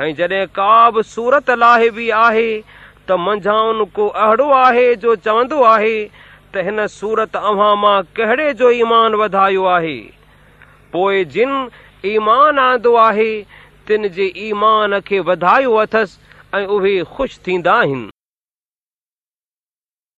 ऐं जॾहिं का बि सूरत लाहे बि आहे त मंझाउनि को अहिड़ो आहे जो चवंदो आहे त हिन सूरत अव्हां मां कहिड़े जो ईमान वधायो आहे पोइ जिन ईमान आंदो आहे तिन जे ईमान खे वधायो अथसि ऐं उहे ख़ुशि थींदा आहिनि